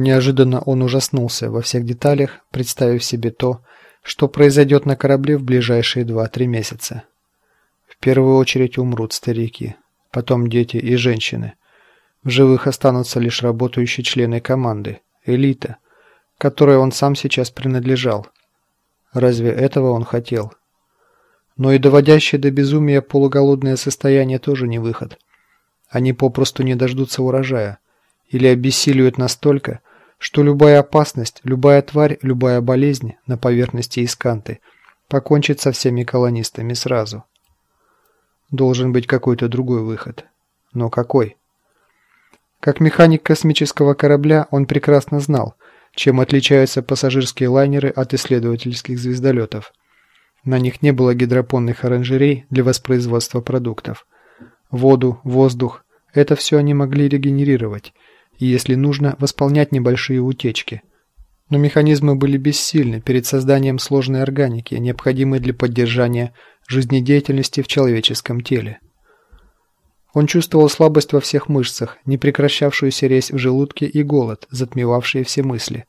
Неожиданно он ужаснулся во всех деталях, представив себе то, что произойдет на корабле в ближайшие 2-3 месяца. В первую очередь умрут старики, потом дети и женщины. В живых останутся лишь работающие члены команды, элита, которой он сам сейчас принадлежал. Разве этого он хотел? Но и доводящее до безумия полуголодное состояние тоже не выход. Они попросту не дождутся урожая или обессиливают настолько, что любая опасность, любая тварь, любая болезнь на поверхности Исканты покончит со всеми колонистами сразу. Должен быть какой-то другой выход. Но какой? Как механик космического корабля он прекрасно знал, чем отличаются пассажирские лайнеры от исследовательских звездолетов. На них не было гидропонных оранжерей для воспроизводства продуктов. Воду, воздух – это все они могли регенерировать – и, если нужно, восполнять небольшие утечки. Но механизмы были бессильны перед созданием сложной органики, необходимой для поддержания жизнедеятельности в человеческом теле. Он чувствовал слабость во всех мышцах, непрекращавшуюся резь в желудке и голод, затмевавшие все мысли.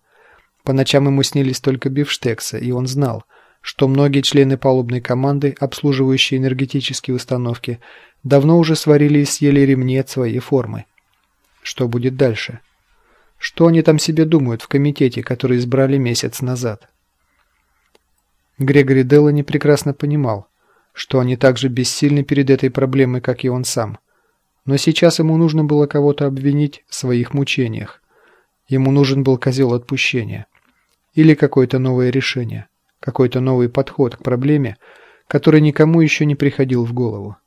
По ночам ему снились только бифштексы, и он знал, что многие члены палубной команды, обслуживающие энергетические установки, давно уже сварили и съели ремни от своей формы. Что будет дальше? Что они там себе думают в комитете, который избрали месяц назад? Грегори Деллани прекрасно понимал, что они так же бессильны перед этой проблемой, как и он сам. Но сейчас ему нужно было кого-то обвинить в своих мучениях. Ему нужен был козел отпущения. Или какое-то новое решение, какой-то новый подход к проблеме, который никому еще не приходил в голову.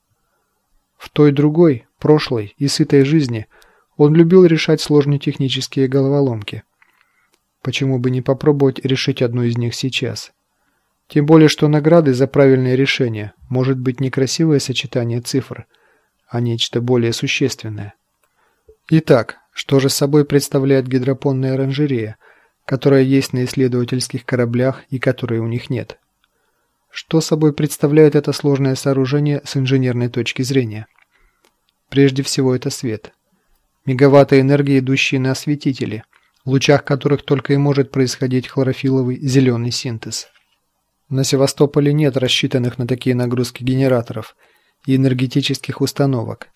В той другой, прошлой и сытой жизни – он любил решать сложные технические головоломки. Почему бы не попробовать решить одну из них сейчас? Тем более, что награды за правильное решение может быть не красивое сочетание цифр, а нечто более существенное. Итак, что же собой представляет гидропонная оранжерея, которая есть на исследовательских кораблях и которой у них нет? Что собой представляет это сложное сооружение с инженерной точки зрения? Прежде всего, это свет – мегаватты энергии, идущие на осветители, в лучах которых только и может происходить хлорофиловый зеленый синтез. На Севастополе нет рассчитанных на такие нагрузки генераторов и энергетических установок.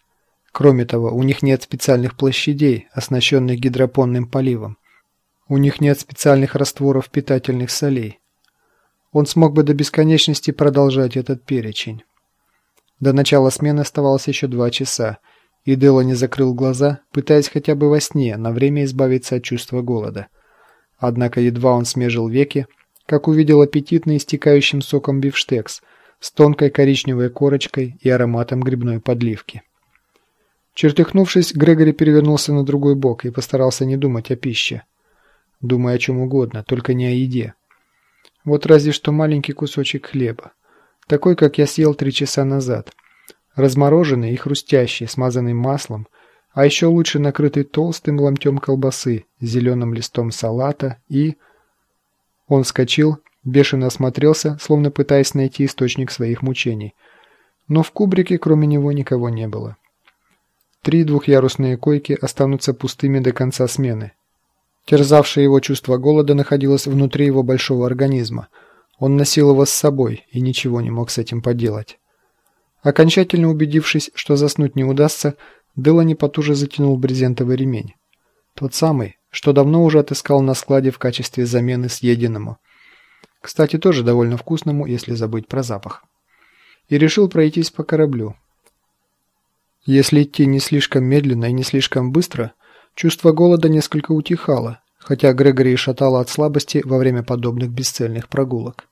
Кроме того, у них нет специальных площадей, оснащенных гидропонным поливом. У них нет специальных растворов питательных солей. Он смог бы до бесконечности продолжать этот перечень. До начала смены оставалось еще два часа, и Делани закрыл глаза, пытаясь хотя бы во сне на время избавиться от чувства голода. Однако едва он смежил веки, как увидел аппетитный истекающим соком бифштекс с тонкой коричневой корочкой и ароматом грибной подливки. Чертыхнувшись, Грегори перевернулся на другой бок и постарался не думать о пище. Думая о чем угодно, только не о еде. Вот разве что маленький кусочек хлеба. Такой, как я съел три часа назад – размороженный и хрустящий, смазанный маслом, а еще лучше накрытый толстым ломтем колбасы, зеленым листом салата и... Он вскочил, бешено осмотрелся, словно пытаясь найти источник своих мучений. Но в кубрике кроме него никого не было. Три двухъярусные койки останутся пустыми до конца смены. Терзавшее его чувство голода находилось внутри его большого организма. Он носил его с собой и ничего не мог с этим поделать. Окончательно убедившись, что заснуть не удастся, Делани потуже затянул брезентовый ремень. Тот самый, что давно уже отыскал на складе в качестве замены съеденному. Кстати, тоже довольно вкусному, если забыть про запах. И решил пройтись по кораблю. Если идти не слишком медленно и не слишком быстро, чувство голода несколько утихало, хотя Грегори шатало от слабости во время подобных бесцельных прогулок.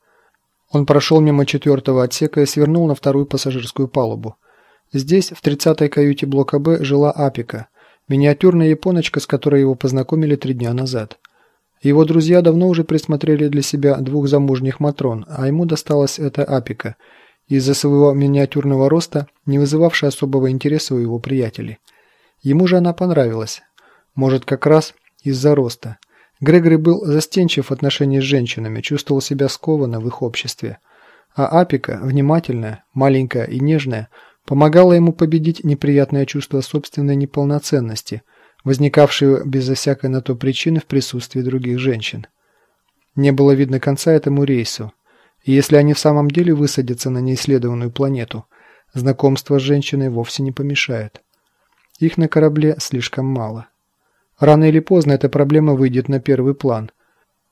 Он прошел мимо четвертого отсека и свернул на вторую пассажирскую палубу. Здесь, в 30-й каюте блока «Б», жила Апика, миниатюрная японочка, с которой его познакомили три дня назад. Его друзья давно уже присмотрели для себя двух замужних матрон, а ему досталась эта Апика, из-за своего миниатюрного роста, не вызывавшая особого интереса у его приятелей. Ему же она понравилась. Может, как раз из-за роста. Грегори был застенчив в отношении с женщинами, чувствовал себя скованно в их обществе. А Апика, внимательная, маленькая и нежная, помогала ему победить неприятное чувство собственной неполноценности, возникавшие безо всякой на то причины в присутствии других женщин. Не было видно конца этому рейсу, и если они в самом деле высадятся на неисследованную планету, знакомство с женщиной вовсе не помешает. Их на корабле слишком мало. Рано или поздно эта проблема выйдет на первый план.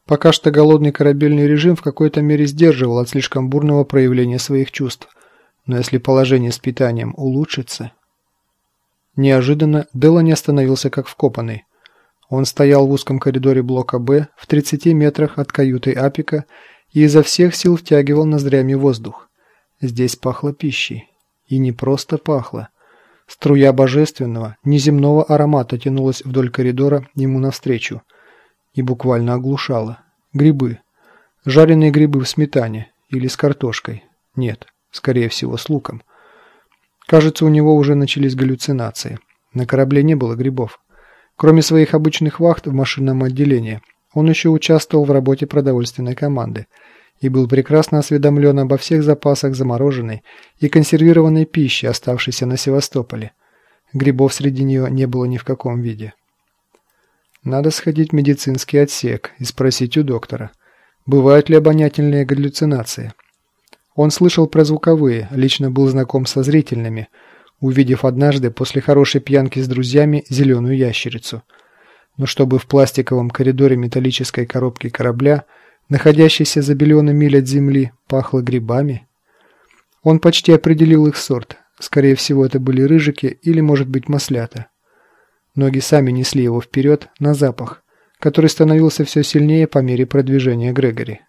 Пока что голодный корабельный режим в какой-то мере сдерживал от слишком бурного проявления своих чувств. Но если положение с питанием улучшится... Неожиданно Делани остановился как вкопанный. Он стоял в узком коридоре блока «Б» в 30 метрах от каюты Апика и изо всех сил втягивал ноздрями воздух. Здесь пахло пищей. И не просто пахло. Струя божественного, неземного аромата тянулась вдоль коридора ему навстречу и буквально оглушала. Грибы. Жареные грибы в сметане или с картошкой. Нет, скорее всего, с луком. Кажется, у него уже начались галлюцинации. На корабле не было грибов. Кроме своих обычных вахт в машинном отделении, он еще участвовал в работе продовольственной команды и был прекрасно осведомлен обо всех запасах замороженной и консервированной пищи, оставшейся на Севастополе. Грибов среди нее не было ни в каком виде. Надо сходить в медицинский отсек и спросить у доктора, бывают ли обонятельные галлюцинации. Он слышал про звуковые, лично был знаком со зрительными, увидев однажды после хорошей пьянки с друзьями зеленую ящерицу. Но чтобы в пластиковом коридоре металлической коробки корабля, находящейся за миллионы миль от земли, пахло грибами, он почти определил их сорт. Скорее всего, это были рыжики или, может быть, маслята. Ноги сами несли его вперед на запах, который становился все сильнее по мере продвижения Грегори.